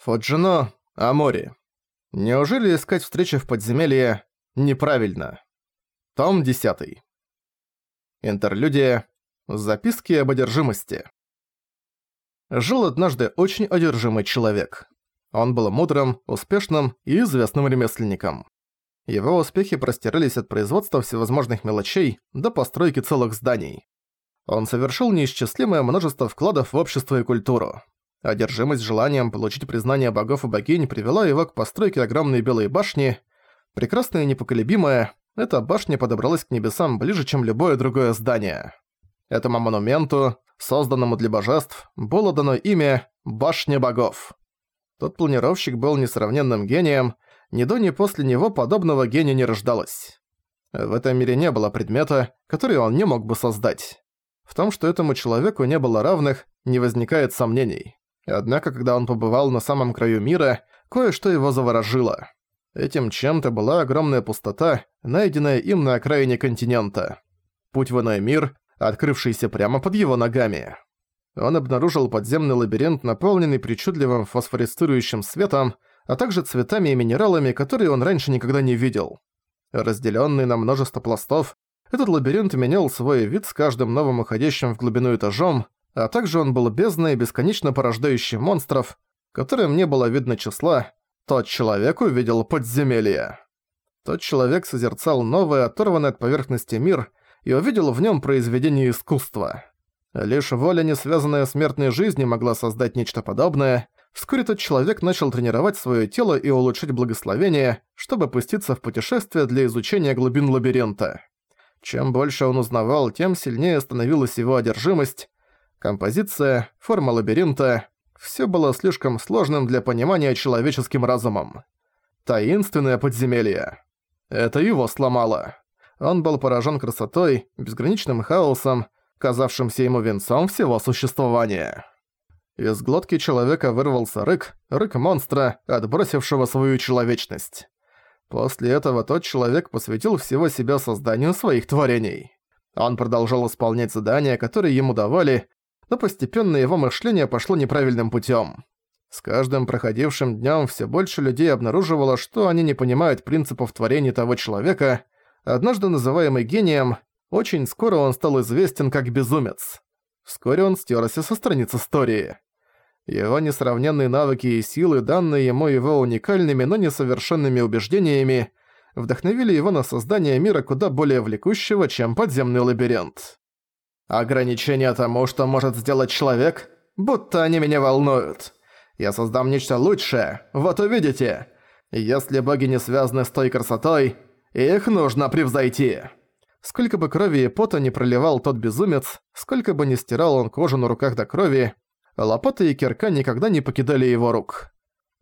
Фуджино Амори. Неужели искать встречи в подземелье неправильно? Том 10. Интерлюдия. Записки об одержимости. Жил однажды очень одержимый человек. Он был мудрым, успешным и известным ремесленником. Его успехи простирались от производства всевозможных мелочей до постройки целых зданий. Он совершил неисчислимое множество вкладов в общество и культуру. Одержимость желанием получить признание богов и богинь привела его к постройке огромной белой башни. Прекрасная и непоколебимая, эта башня подобралась к небесам ближе, чем любое другое здание. Этому монументу, созданному для божеств, было дано имя «Башня богов». Тот планировщик был несравненным гением, ни до, ни после него подобного гения не рождалось. В этом мире не было предмета, который он не мог бы создать. В том, что этому человеку не было равных, не возникает сомнений. Однако, когда он побывал на самом краю мира, кое-что его заворожило. Этим чем-то была огромная пустота, найденная им на окраине континента. Путь в иной мир, открывшийся прямо под его ногами. Он обнаружил подземный лабиринт, наполненный причудливым фосфорицирующим светом, а также цветами и минералами, которые он раньше никогда не видел. Разделенный на множество пластов, этот лабиринт менял свой вид с каждым новым уходящим в глубину этажом, а также он был бездной, бесконечно порождающим монстров, которым не было видно числа, тот человек увидел подземелье. Тот человек созерцал новый, оторванный от поверхности мир и увидел в нем произведение искусства. Лишь воля, не связанная смертной жизнью, могла создать нечто подобное. Вскоре тот человек начал тренировать свое тело и улучшить благословение, чтобы пуститься в путешествие для изучения глубин лабиринта. Чем больше он узнавал, тем сильнее становилась его одержимость, Композиция, форма лабиринта – все было слишком сложным для понимания человеческим разумом. Таинственное подземелье. Это его сломало. Он был поражен красотой, безграничным хаосом, казавшимся ему венцом всего существования. Из глотки человека вырвался рык, рык монстра, отбросившего свою человечность. После этого тот человек посвятил всего себя созданию своих творений. Он продолжал исполнять задания, которые ему давали, но постепенно его мышление пошло неправильным путем. С каждым проходившим днем все больше людей обнаруживало, что они не понимают принципов творения того человека, однажды называемый гением, очень скоро он стал известен как безумец. Вскоре он стерся со страниц истории. Его несравненные навыки и силы, данные ему его уникальными, но несовершенными убеждениями, вдохновили его на создание мира куда более влекущего, чем подземный лабиринт. Ограничения тому, что может сделать человек, будто они меня волнуют. Я создам нечто лучшее, вот увидите. Если боги не связаны с той красотой, их нужно превзойти. Сколько бы крови и пота не проливал тот безумец, сколько бы не стирал он кожу на руках до крови, лопата и кирка никогда не покидали его рук.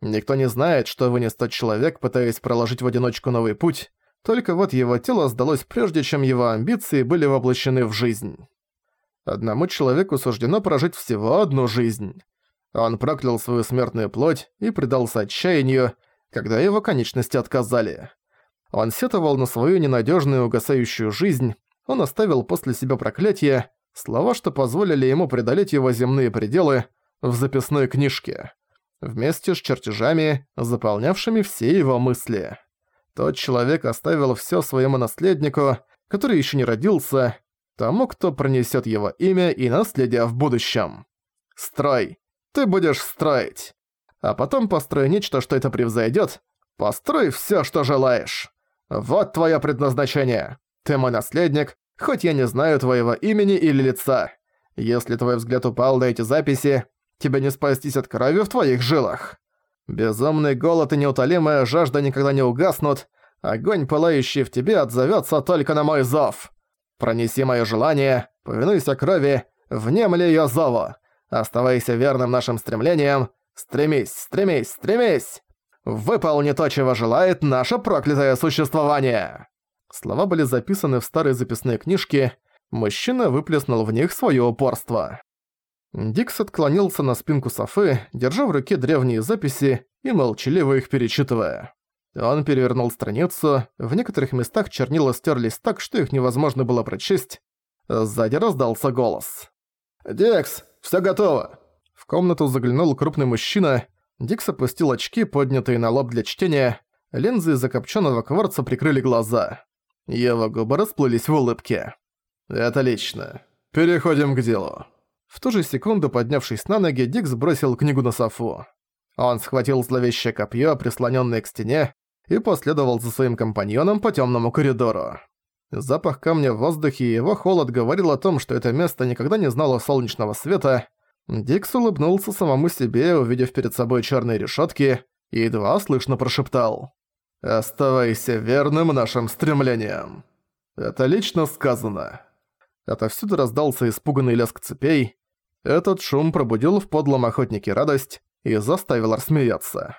Никто не знает, что вынес тот человек, пытаясь проложить в одиночку новый путь, только вот его тело сдалось прежде, чем его амбиции были воплощены в жизнь. Одному человеку суждено прожить всего одну жизнь. Он проклял свою смертную плоть и предался отчаянию, когда его конечности отказали. Он сетовал на свою ненадежную угасающую жизнь, он оставил после себя проклятие, слова, что позволили ему преодолеть его земные пределы, в записной книжке, вместе с чертежами, заполнявшими все его мысли. Тот человек оставил все своему наследнику, который еще не родился, тому, кто пронесет его имя и наследие в будущем. Строй. Ты будешь строить. А потом построй нечто, что это превзойдет. Построй все, что желаешь. Вот твое предназначение. Ты мой наследник, хоть я не знаю твоего имени или лица. Если твой взгляд упал на эти записи, тебе не спастись от крови в твоих жилах. Безумный голод и неутолимая жажда никогда не угаснут, огонь, пылающий в тебе, отзовется только на мой зов. Пронеси моё желание, повинуйся крови, внемли её зову. Оставайся верным нашим стремлениям. Стремись, стремись, стремись! Выполни то, чего желает наше проклятое существование!» Слова были записаны в старой записной книжке. Мужчина выплеснул в них своё упорство. Дикс отклонился на спинку Софы, держа в руке древние записи и молчаливо их перечитывая. Он перевернул страницу, в некоторых местах чернила стерлись так, что их невозможно было прочесть. Сзади раздался голос. «Декс, всё готово!» В комнату заглянул крупный мужчина. Дикс опустил очки, поднятые на лоб для чтения. Линзы закопченного кварца прикрыли глаза. Его губы расплылись в улыбке. «Это лично. Переходим к делу». В ту же секунду, поднявшись на ноги, Дикс бросил книгу на софу. Он схватил зловещее копье, прислоненное к стене, и последовал за своим компаньоном по темному коридору. Запах камня в воздухе и его холод говорил о том, что это место никогда не знало солнечного света. Дикс улыбнулся самому себе, увидев перед собой черные решетки, и едва слышно прошептал. «Оставайся верным нашим стремлениям». Это лично сказано. Отовсюду раздался испуганный лязг цепей. Этот шум пробудил в подлом охотнике радость и заставил рассмеяться.